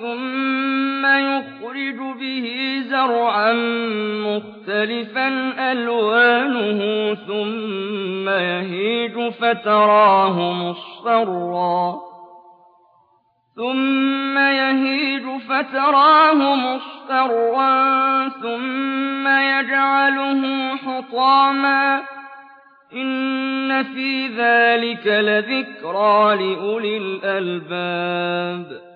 ثُمَّ يُخْرِجُ بِهِ زَرْعًا مُّخْتَلِفًا أَلْوَانُهُ ثُمَّ يَهِيجُ فَتَرَاهُ مُصْفَرًّا. ثُمَّ يَجْعَلُهُ حُطَامًا ۚ. إِنَّ فِي ذَٰلِكَ لَذِكْرَىٰ لِأُولِي الْأَلْبَابِ